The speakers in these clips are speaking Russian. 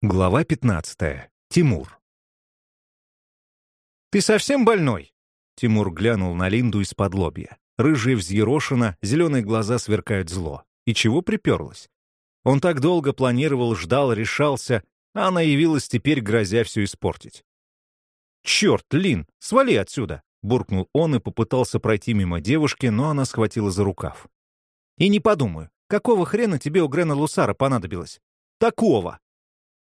Глава 15. Тимур. «Ты совсем больной?» Тимур глянул на Линду из-под лобья. Рыжая взъерошена, зеленые глаза сверкают зло. И чего приперлась? Он так долго планировал, ждал, решался, а она явилась теперь, грозя все испортить. «Черт, Лин, свали отсюда!» — буркнул он и попытался пройти мимо девушки, но она схватила за рукав. «И не подумаю, какого хрена тебе у Грена Лусара понадобилось? Такого!»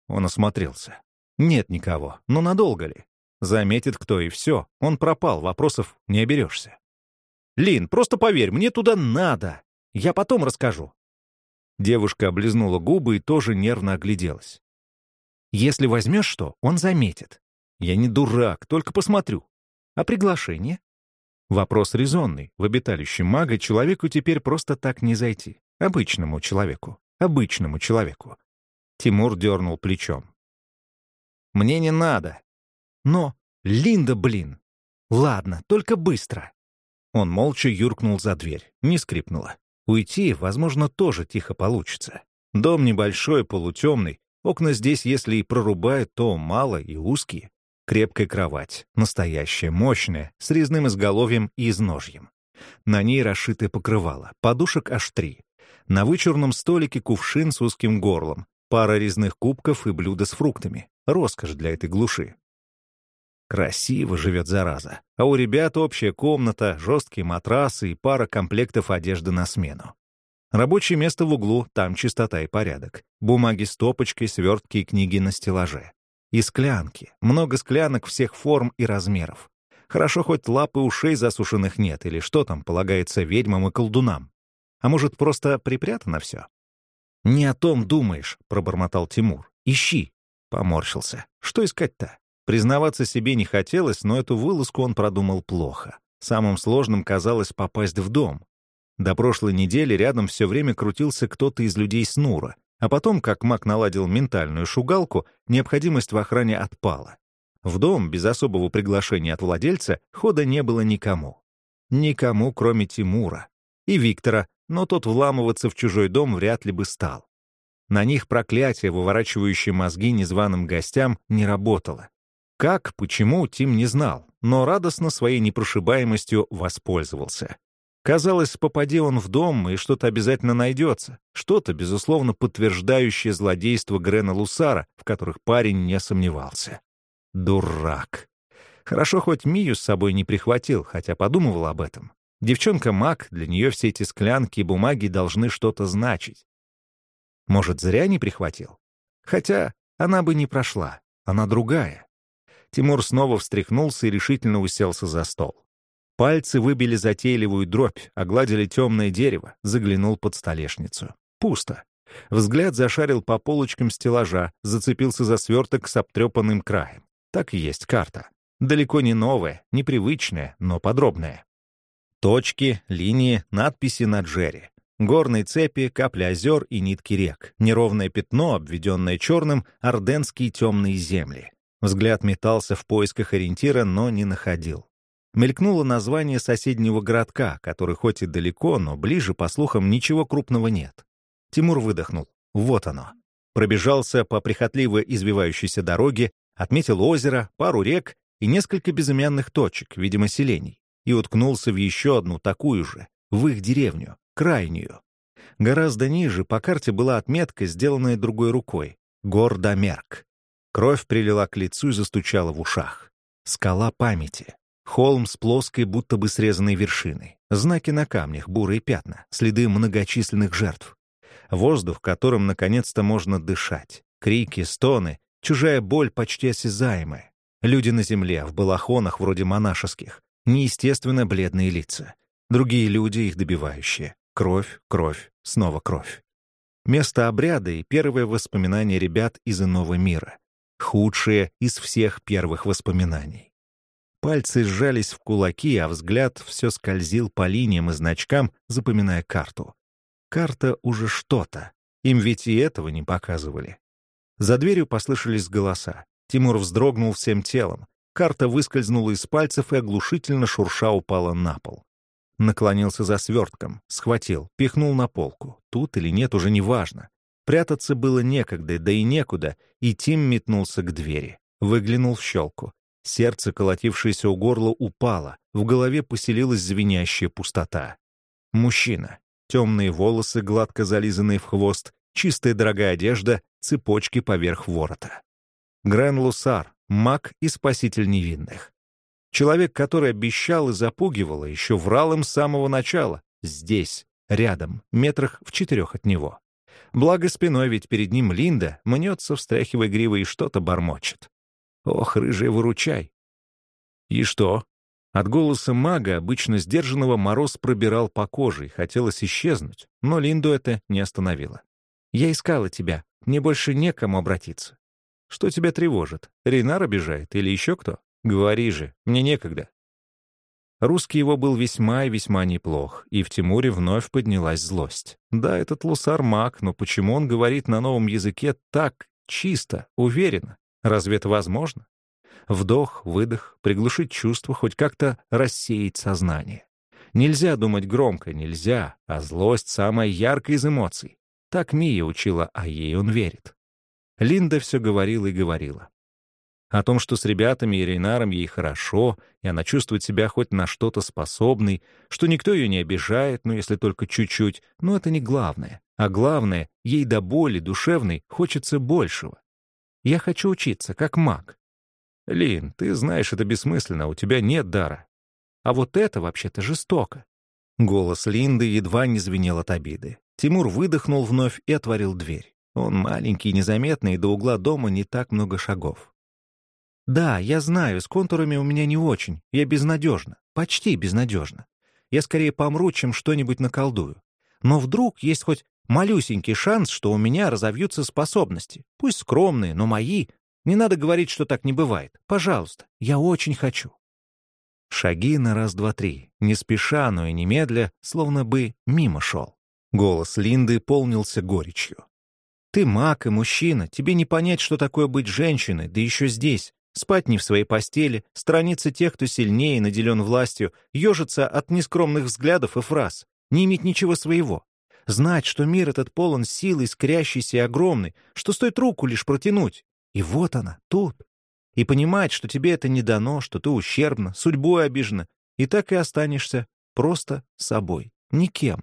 Он осмотрелся. Нет никого, но надолго ли? Заметит кто и все, он пропал, вопросов не оберешься. «Лин, просто поверь, мне туда надо. Я потом расскажу». Девушка облизнула губы и тоже нервно огляделась. «Если возьмешь что, он заметит. Я не дурак, только посмотрю. А приглашение?» Вопрос резонный. В обиталище мага человеку теперь просто так не зайти. Обычному человеку. Обычному человеку. Тимур дернул плечом. «Мне не надо». «Но, Линда, блин! Ладно, только быстро». Он молча юркнул за дверь, не скрипнула. Уйти, возможно, тоже тихо получится. Дом небольшой, полутемный. Окна здесь, если и прорубают, то мало и узкие. Крепкая кровать, настоящая, мощная, с резным изголовьем и изножьем. На ней расшитое покрывало, подушек аж три. На вычурном столике кувшин с узким горлом, Пара резных кубков и блюдо с фруктами. Роскошь для этой глуши. Красиво живет зараза. А у ребят общая комната, жесткие матрасы и пара комплектов одежды на смену. Рабочее место в углу, там чистота и порядок. Бумаги стопочкой, свертки и книги на стеллаже. И склянки. Много склянок всех форм и размеров. Хорошо, хоть лапы ушей засушенных нет, или что там полагается ведьмам и колдунам. А может, просто припрятано все? «Не о том думаешь», — пробормотал Тимур. «Ищи». Поморщился. «Что искать-то?» Признаваться себе не хотелось, но эту вылазку он продумал плохо. Самым сложным казалось попасть в дом. До прошлой недели рядом все время крутился кто-то из людей с Нура, а потом, как маг наладил ментальную шугалку, необходимость в охране отпала. В дом, без особого приглашения от владельца, хода не было никому. Никому, кроме Тимура. И Виктора, но тот вламываться в чужой дом вряд ли бы стал. На них проклятие, выворачивающее мозги незваным гостям, не работало. Как, почему, Тим не знал, но радостно своей непрошибаемостью воспользовался. Казалось, попади он в дом, и что-то обязательно найдется, что-то, безусловно, подтверждающее злодейство Грена Лусара, в которых парень не сомневался. Дурак. Хорошо, хоть Мию с собой не прихватил, хотя подумывал об этом. Девчонка маг, для нее все эти склянки и бумаги должны что-то значить. Может, зря не прихватил? Хотя она бы не прошла, она другая. Тимур снова встряхнулся и решительно уселся за стол. Пальцы выбили затейливую дробь, огладили темное дерево, заглянул под столешницу. Пусто. Взгляд зашарил по полочкам стеллажа, зацепился за сверток с обтрепанным краем. Так и есть карта. Далеко не новая, непривычная, но подробная. Точки, линии, надписи на джере. Горные цепи, капли озер и нитки рек. Неровное пятно, обведенное черным, орденские темные земли. Взгляд метался в поисках ориентира, но не находил. Мелькнуло название соседнего городка, который хоть и далеко, но ближе, по слухам, ничего крупного нет. Тимур выдохнул. Вот оно. Пробежался по прихотливо извивающейся дороге, отметил озеро, пару рек и несколько безымянных точек, видимо, селений и уткнулся в еще одну такую же, в их деревню, крайнюю. Гораздо ниже по карте была отметка, сделанная другой рукой — Гордомерк. Кровь прилила к лицу и застучала в ушах. Скала памяти. Холм с плоской, будто бы срезанной вершиной. Знаки на камнях, бурые пятна, следы многочисленных жертв. Воздух, которым наконец-то можно дышать. Крики, стоны, чужая боль почти осязаемая. Люди на земле, в балахонах вроде монашеских, неестественно бледные лица. Другие люди, их добивающие. Кровь, кровь, снова кровь. Место обряда и первые воспоминания ребят из иного мира. Худшие из всех первых воспоминаний. Пальцы сжались в кулаки, а взгляд все скользил по линиям и значкам, запоминая карту. Карта уже что-то. Им ведь и этого не показывали. За дверью послышались голоса. Тимур вздрогнул всем телом. Карта выскользнула из пальцев и оглушительно шурша упала на пол. Наклонился за свертком, схватил, пихнул на полку. Тут или нет, уже не важно. Прятаться было некогда, да и некуда, и Тим метнулся к двери. Выглянул в щелку. Сердце, колотившееся у горла, упало. В голове поселилась звенящая пустота. Мужчина. Темные волосы, гладко зализанные в хвост, чистая дорогая одежда, цепочки поверх ворота. Грен Лусар, маг и спаситель невинных. Человек, который обещал и запугивал, а еще врал им с самого начала. Здесь, рядом, метрах в четырех от него. Благо спиной, ведь перед ним Линда мнется, встряхивая гривой, и что-то бормочет. Ох, рыжий, выручай. И что? От голоса мага, обычно сдержанного, мороз пробирал по коже, и хотелось исчезнуть, но Линду это не остановило. «Я искала тебя. Мне больше некому обратиться». «Что тебя тревожит? Рейнар обижает или еще кто? Говори же, мне некогда». Русский его был весьма и весьма неплох, и в Тимуре вновь поднялась злость. Да, этот лусар маг, но почему он говорит на новом языке так чисто, уверенно? Разве это возможно? Вдох, выдох, приглушить чувства, хоть как-то рассеять сознание. Нельзя думать громко, нельзя, а злость — самая яркая из эмоций. Так Мия учила, а ей он верит. Линда все говорила и говорила. О том, что с ребятами и Рейнаром ей хорошо, и она чувствует себя хоть на что-то способной, что никто ее не обижает, ну, если только чуть-чуть, но это не главное. А главное, ей до боли душевной хочется большего. Я хочу учиться, как маг. Лин, ты знаешь, это бессмысленно, у тебя нет дара. А вот это вообще-то жестоко. Голос Линды едва не звенел от обиды. Тимур выдохнул вновь и отворил дверь. Он маленький, незаметный, до угла дома не так много шагов. «Да, я знаю, с контурами у меня не очень. Я безнадежна. Почти безнадежна. Я скорее помру, чем что-нибудь наколдую. Но вдруг есть хоть малюсенький шанс, что у меня разовьются способности. Пусть скромные, но мои. Не надо говорить, что так не бывает. Пожалуйста, я очень хочу». Шаги на раз-два-три, не спеша, но и немедля, словно бы мимо шел. Голос Линды полнился горечью. «Ты маг и мужчина, тебе не понять, что такое быть женщиной, да еще здесь. Спать не в своей постели, страницы тех, кто сильнее и наделен властью, ежиться от нескромных взглядов и фраз, не иметь ничего своего. Знать, что мир этот полон силы, искрящейся и огромной, что стоит руку лишь протянуть. И вот она, тут. И понимать, что тебе это не дано, что ты ущербна, судьбой обижена, и так и останешься просто собой, никем.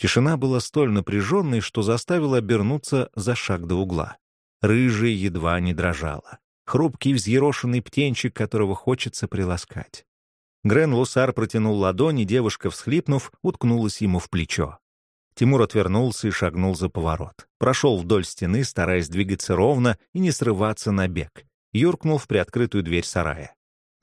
Тишина была столь напряженной, что заставила обернуться за шаг до угла. Рыжая едва не дрожала хрупкий взъерошенный птенчик, которого хочется приласкать. Грен Лусар протянул ладони, девушка, всхлипнув, уткнулась ему в плечо. Тимур отвернулся и шагнул за поворот. Прошел вдоль стены, стараясь двигаться ровно и не срываться на бег. Юркнул в приоткрытую дверь сарая.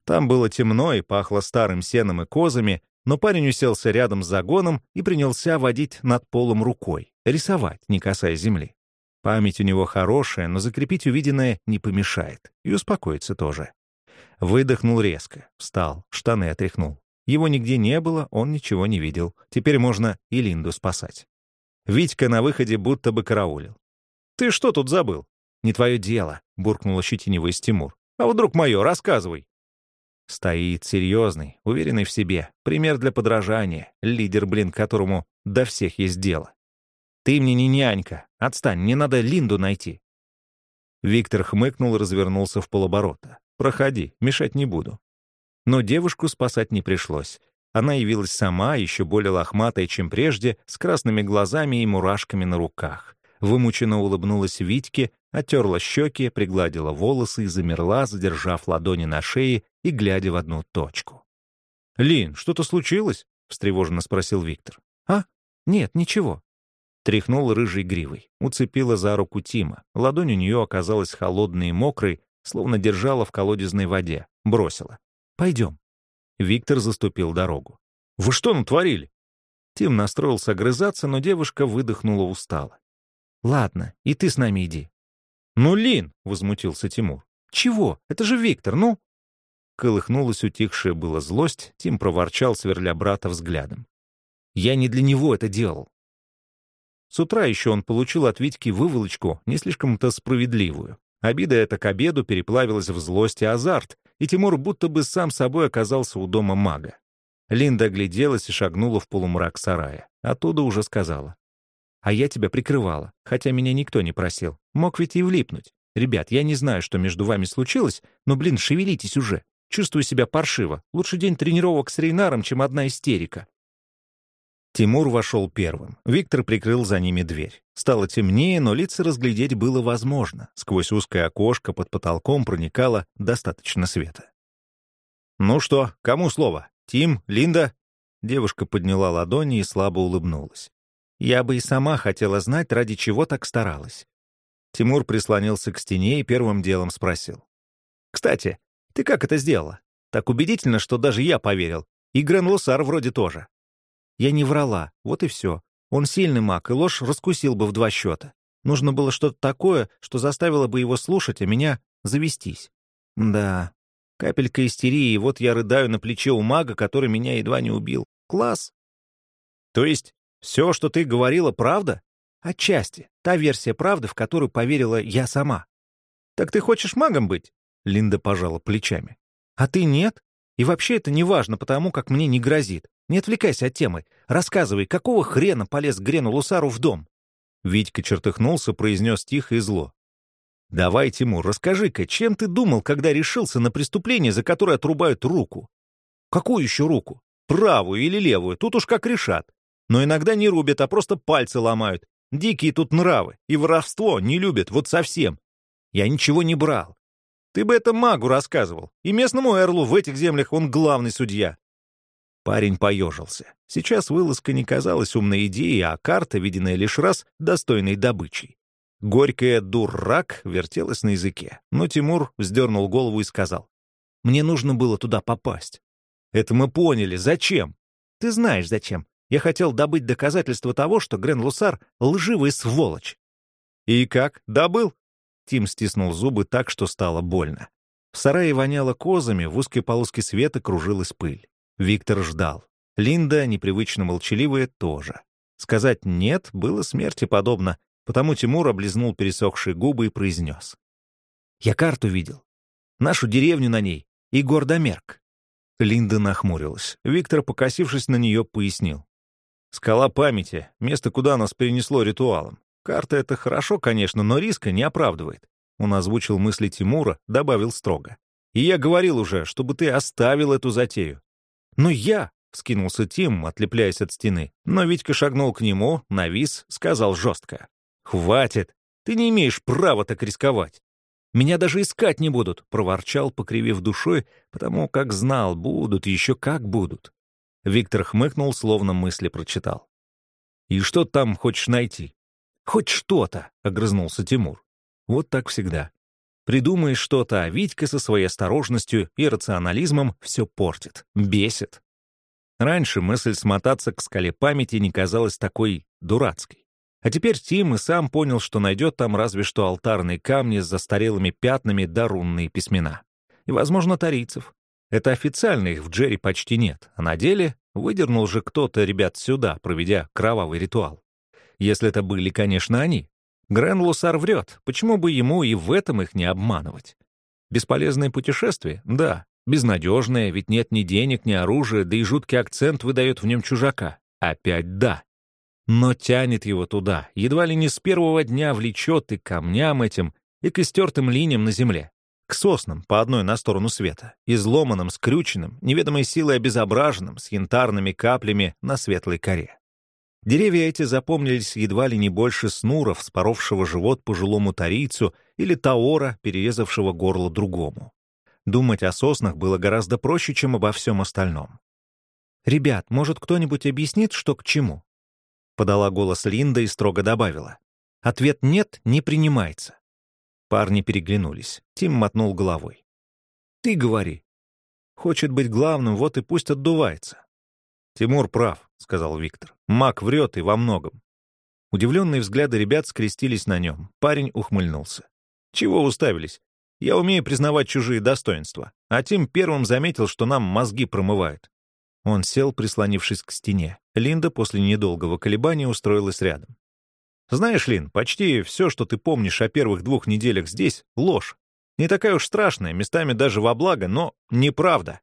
Там было темно и пахло старым сеном и козами, но парень уселся рядом с загоном и принялся водить над полом рукой, рисовать, не касаясь земли. Память у него хорошая, но закрепить увиденное не помешает. И успокоиться тоже. Выдохнул резко, встал, штаны отряхнул. Его нигде не было, он ничего не видел. Теперь можно и Линду спасать. Витька на выходе будто бы караулил. «Ты что тут забыл?» «Не твое дело», — буркнул ощетинивый Тимур. «А вдруг мое? Рассказывай». Стоит серьезный, уверенный в себе, пример для подражания, лидер, блин, которому до всех есть дело. «Ты мне не нянька. Отстань, мне надо Линду найти». Виктор хмыкнул и развернулся в полоборота. «Проходи, мешать не буду». Но девушку спасать не пришлось. Она явилась сама, еще более лохматая, чем прежде, с красными глазами и мурашками на руках. Вымученно улыбнулась Витьке, оттерла щеки, пригладила волосы и замерла, задержав ладони на шее и глядя в одну точку. «Лин, что-то случилось?» — встревоженно спросил Виктор. «А? Нет, ничего. Тряхнул рыжей гривой, уцепила за руку Тима. Ладонь у нее оказалась холодной и мокрой, словно держала в колодезной воде. Бросила. «Пойдем». Виктор заступил дорогу. «Вы что натворили?» Тим настроился огрызаться, но девушка выдохнула устало. «Ладно, и ты с нами иди». «Ну, Лин!» — возмутился Тимур. «Чего? Это же Виктор, ну!» Колыхнулась утихшая была злость, Тим проворчал, сверля брата взглядом. «Я не для него это делал. С утра еще он получил от Витьки выволочку, не слишком-то справедливую. Обида эта к обеду переплавилась в злость и азарт, и Тимур будто бы сам собой оказался у дома мага. Линда огляделась и шагнула в полумрак сарая. Оттуда уже сказала. А я тебя прикрывала, хотя меня никто не просил. Мог ведь и влипнуть. Ребят, я не знаю, что между вами случилось, но, блин, шевелитесь уже. Чувствую себя паршиво. Лучше день тренировок с Рейнаром, чем одна истерика. Тимур вошел первым. Виктор прикрыл за ними дверь. Стало темнее, но лица разглядеть было возможно. Сквозь узкое окошко под потолком проникало достаточно света. «Ну что, кому слово? Тим? Линда?» Девушка подняла ладони и слабо улыбнулась. «Я бы и сама хотела знать, ради чего так старалась. Тимур прислонился к стене и первым делом спросил. «Кстати, ты как это сделала? Так убедительно, что даже я поверил. И Грен вроде тоже». Я не врала, вот и все. Он сильный маг, и ложь раскусил бы в два счета. Нужно было что-то такое, что заставило бы его слушать, а меня завестись. Да, капелька истерии, и вот я рыдаю на плече у мага, который меня едва не убил. Класс. То есть все, что ты говорила, правда? Отчасти. Та версия правды, в которую поверила я сама. «Так ты хочешь магом быть?» Линда пожала плечами. «А ты нет? И вообще это не важно, потому как мне не грозит. Не отвлекайся от темы. Рассказывай, какого хрена полез Грену Лусару в дом?» Витька чертыхнулся, произнес тихо и зло. «Давай, Тимур, расскажи-ка, чем ты думал, когда решился на преступление, за которое отрубают руку?» «Какую еще руку? Правую или левую? Тут уж как решат. Но иногда не рубят, а просто пальцы ломают. Дикие тут нравы, и воровство не любят, вот совсем. Я ничего не брал. Ты бы это магу рассказывал, и местному Эрлу в этих землях он главный судья. Парень поежился. Сейчас вылазка не казалась умной идеей, а карта, виденная лишь раз, достойной добычей. Горькая «дурак» вертелась на языке, но Тимур вздернул голову и сказал. «Мне нужно было туда попасть». «Это мы поняли. Зачем?» «Ты знаешь, зачем. Я хотел добыть доказательства того, что Грен Лусар — лживый сволочь. «И как? Добыл?» Тим стиснул зубы так, что стало больно. В сарае воняло козами, в узкой полоске света кружилась пыль. Виктор ждал. Линда, непривычно молчаливая, тоже. Сказать «нет» было смерти подобно, потому Тимур облизнул пересохшие губы и произнес. «Я карту видел. Нашу деревню на ней и Гордомерк». Линда нахмурилась. Виктор, покосившись на нее, пояснил. Скала памяти — место, куда нас перенесло ритуалом. Карта — это хорошо, конечно, но риска не оправдывает. Он озвучил мысли Тимура, добавил строго. «И я говорил уже, чтобы ты оставил эту затею». «Но я...» — вскинулся Тим, отлепляясь от стены. Но Витька шагнул к нему, навис, сказал жестко. «Хватит! Ты не имеешь права так рисковать!» «Меня даже искать не будут!» — проворчал, покривив душой, потому как знал, будут, еще как будут. Виктор хмыкнул, словно мысли прочитал. «И что там хочешь найти?» «Хоть что-то», — огрызнулся Тимур. «Вот так всегда. Придумаешь что-то, а Витька со своей осторожностью и рационализмом все портит, бесит». Раньше мысль смотаться к скале памяти не казалась такой дурацкой. А теперь Тим и сам понял, что найдет там разве что алтарные камни с застарелыми пятнами да рунные письмена. И, возможно, тарийцев. Это официально их в Джерри почти нет, а на деле выдернул же кто-то ребят сюда, проведя кровавый ритуал. Если это были, конечно, они. Грен Лусар врет, почему бы ему и в этом их не обманывать? Бесполезное путешествие? Да. Безнадежное, ведь нет ни денег, ни оружия, да и жуткий акцент выдает в нем чужака. Опять да. Но тянет его туда, едва ли не с первого дня влечет и камням этим, и к истертым линиям на земле. К соснам, по одной на сторону света, изломанным, скрюченным, неведомой силой обезображенным, с янтарными каплями на светлой коре. Деревья эти запомнились едва ли не больше снуров, споровшего живот пожилому тарийцу или таора, перерезавшего горло другому. Думать о соснах было гораздо проще, чем обо всем остальном. «Ребят, может, кто-нибудь объяснит, что к чему?» Подала голос Линда и строго добавила. «Ответ «нет» не принимается. Парни переглянулись. Тим мотнул головой. «Ты говори. Хочет быть главным, вот и пусть отдувается». «Тимур прав», — сказал Виктор. «Мак врет и во многом». Удивленные взгляды ребят скрестились на нем. Парень ухмыльнулся. «Чего уставились? Я умею признавать чужие достоинства. А Тим первым заметил, что нам мозги промывают». Он сел, прислонившись к стене. Линда после недолгого колебания устроилась рядом. Знаешь, Лин, почти все, что ты помнишь о первых двух неделях здесь — ложь. Не такая уж страшная, местами даже во благо, но неправда.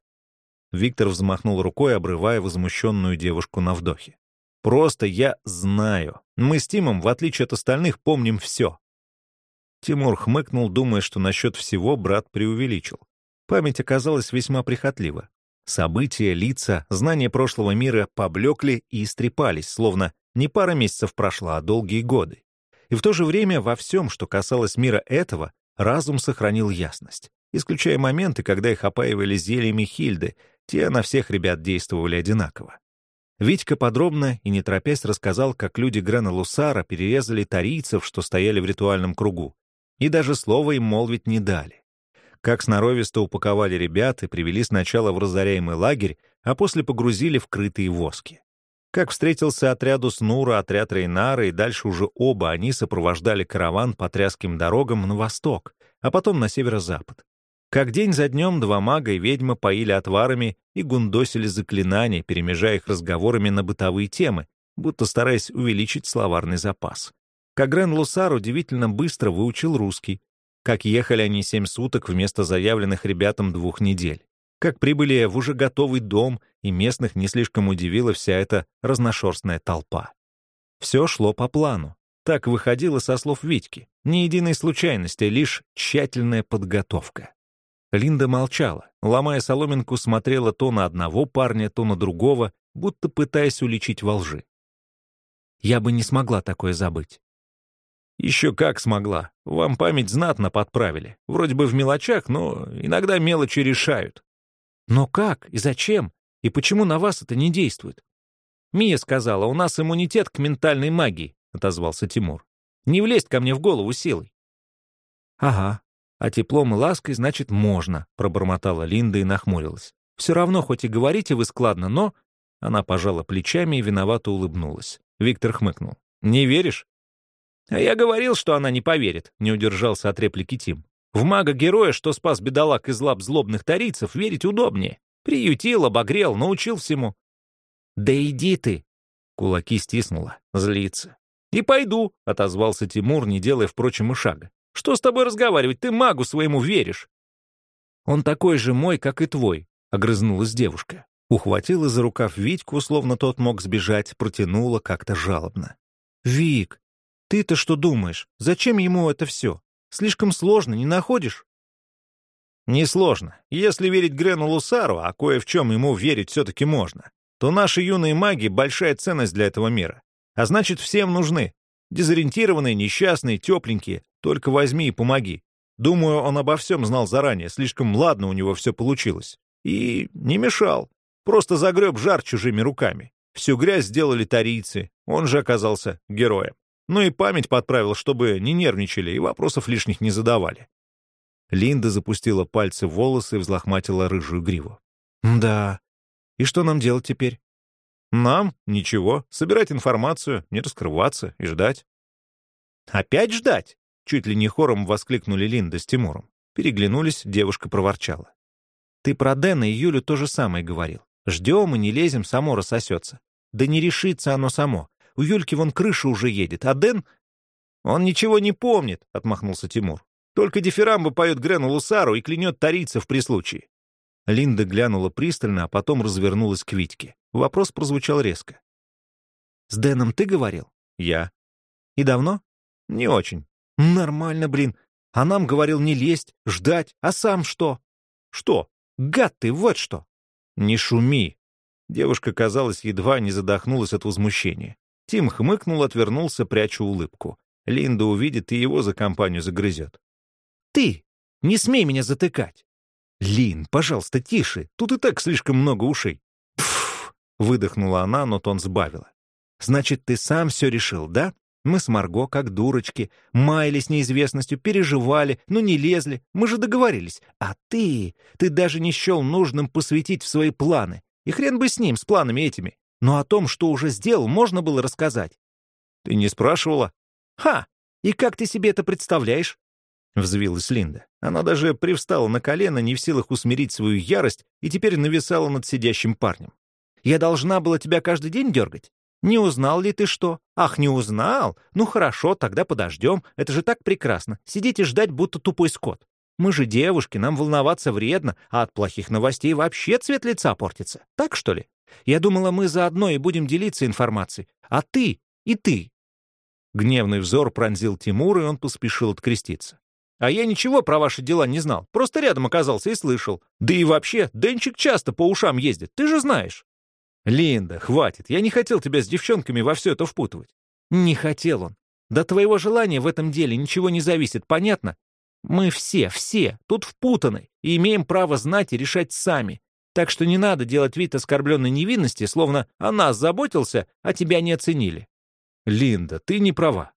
Виктор взмахнул рукой, обрывая возмущенную девушку на вдохе. Просто я знаю. Мы с Тимом, в отличие от остальных, помним все. Тимур хмыкнул, думая, что насчет всего брат преувеличил. Память оказалась весьма прихотлива. События, лица, знания прошлого мира поблекли и истрепались, словно не пара месяцев прошла, а долгие годы. И в то же время во всем, что касалось мира этого, разум сохранил ясность, исключая моменты, когда их опаивали зельями Хильды, те на всех ребят действовали одинаково. Витька подробно и не торопясь рассказал, как люди Грена Лусара перерезали тарийцев, что стояли в ритуальном кругу, и даже слова им молвить не дали. Как сноровисто упаковали ребят и привели сначала в разоряемый лагерь, а после погрузили в крытые воски. Как встретился отряду Снура, отряд Рейнара, и дальше уже оба они сопровождали караван по тряским дорогам на восток, а потом на северо-запад. Как день за днем два мага и ведьма поили отварами и гундосили заклинания, перемежая их разговорами на бытовые темы, будто стараясь увеличить словарный запас. Как Грен Лусар удивительно быстро выучил русский. Как ехали они семь суток вместо заявленных ребятам двух недель. Как прибыли в уже готовый дом, и местных не слишком удивила вся эта разношерстная толпа. Все шло по плану. Так выходило со слов Витьки. Ни единой случайности, лишь тщательная подготовка. Линда молчала, ломая соломинку, смотрела то на одного парня, то на другого, будто пытаясь уличить во лжи. Я бы не смогла такое забыть. Еще как смогла. Вам память знатно подправили. Вроде бы в мелочах, но иногда мелочи решают. Но как и зачем? И почему на вас это не действует? Мия сказала, у нас иммунитет к ментальной магии, отозвался Тимур. Не влезть ко мне в голову силой. Ага, а теплом и лаской, значит, можно, пробормотала Линда и нахмурилась. Все равно, хоть и говорите вы складно, но... Она пожала плечами и виновато улыбнулась. Виктор хмыкнул. «Не веришь?» «А я говорил, что она не поверит», — не удержался от реплики Тим. «В мага-героя, что спас бедолаг из лап злобных тарийцев, верить удобнее. Приютил, обогрел, научил всему». «Да иди ты!» — кулаки стиснула, злится. «И пойду», — отозвался Тимур, не делая, впрочем, и шага. Что с тобой разговаривать? Ты магу своему веришь. Он такой же мой, как и твой, огрызнулась девушка. Ухватила за рукав Витьку, словно тот мог сбежать, протянула как-то жалобно. «Вик, ты-то что думаешь? Зачем ему это все? Слишком сложно, не находишь?» «Несложно. Если верить Грену Лусару, а кое в чем ему верить все-таки можно, то наши юные маги — большая ценность для этого мира. А значит, всем нужны. Дезориентированные, несчастные, тепленькие, только возьми и помоги. Думаю, он обо всем знал заранее, слишком ладно у него все получилось. И не мешал. Просто загреб жар чужими руками. Всю грязь сделали тарийцы, он же оказался героем. Ну и память подправил, чтобы не нервничали и вопросов лишних не задавали. Линда запустила пальцы в волосы и взлохматила рыжую гриву. «Да. И что нам делать теперь?» «Нам? Ничего. Собирать информацию, не раскрываться и ждать». «Опять ждать?» Чуть ли не хором воскликнули Линда с Тимуром. Переглянулись, девушка проворчала. «Ты про Дэна и Юлю то же самое говорил. Ждем и не лезем, само рассосется. Да не решится оно само. У Юльки вон крыша уже едет, а Дэн...» «Он ничего не помнит», — отмахнулся Тимур. «Только дифирамбы поет Грену Лусару и клянет тарийцев при случае». Линда глянула пристально, а потом развернулась к Витьке. Вопрос прозвучал резко. «С Дэном ты говорил?» «Я». «И давно?» «Не очень. Нормально, блин. А нам говорил не лезть, ждать. А сам что? Что? Гад ты, вот что. Не шуми. Девушка, казалось, едва не задохнулась от возмущения. Тим хмыкнул, отвернулся, пряча улыбку. Линда увидит и его за компанию загрызет. «Ты! Не смей меня затыкать!» «Лин, пожалуйста, тише, тут и так слишком много ушей». «Пф!» — выдохнула она, но тон сбавила. «Значит, ты сам все решил, да? Мы с Марго, как дурочки, маялись неизвестностью, переживали, но не лезли. Мы же договорились. А ты... Ты даже не счел нужным посвятить в свои планы. И хрен бы с ним, с планами этими. Но о том, что уже сделал, можно было рассказать. Ты не спрашивала? Ха! И как ты себе это представляешь? Взвилась Линда. Она даже привстала на колено, не в силах усмирить свою ярость, и теперь нависала над сидящим парнем. «Я должна была тебя каждый день дергать? Не узнал ли ты что? Ах, не узнал? Ну хорошо, тогда подождем. Это же так прекрасно. Сидеть и ждать, будто тупой скот. Мы же девушки, нам волноваться вредно, а от плохих новостей вообще цвет лица портится. Так что ли? Я думала, мы заодно и будем делиться информацией. А ты и ты. Гневный взор пронзил Тимур, и он поспешил откреститься. А я ничего про ваши дела не знал. Просто рядом оказался и слышал. Да и вообще, Денчик часто по ушам ездит, ты же знаешь. Линда, хватит. Я не хотел тебя с девчонками во все это впутывать. Не хотел он. До твоего желания в этом деле ничего не зависит, понятно? Мы все, все тут впутаны и имеем право знать и решать сами. Так что не надо делать вид оскорбленной невинности, словно о нас заботился, а тебя не оценили. Линда, ты не права.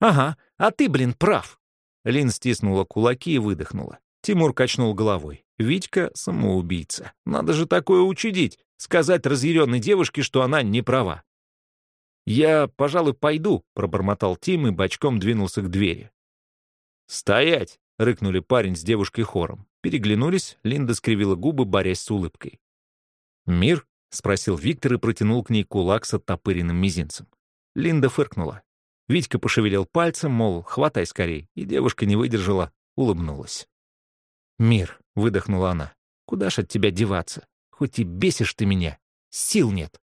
Ага, а ты, блин, прав. Лин стиснула кулаки и выдохнула. Тимур качнул головой. Витька — самоубийца. Надо же такое учудить, сказать разъяренной девушке, что она не права. «Я, пожалуй, пойду», — пробормотал Тим и бочком двинулся к двери. «Стоять!» — рыкнули парень с девушкой хором. Переглянулись, Линда скривила губы, борясь с улыбкой. «Мир?» — спросил Виктор и протянул к ней кулак с оттопыренным мизинцем. Линда фыркнула. Витька пошевелил пальцем, мол, хватай скорей, и девушка не выдержала, улыбнулась. «Мир», — выдохнула она, — «куда ж от тебя деваться? Хоть и бесишь ты меня, сил нет».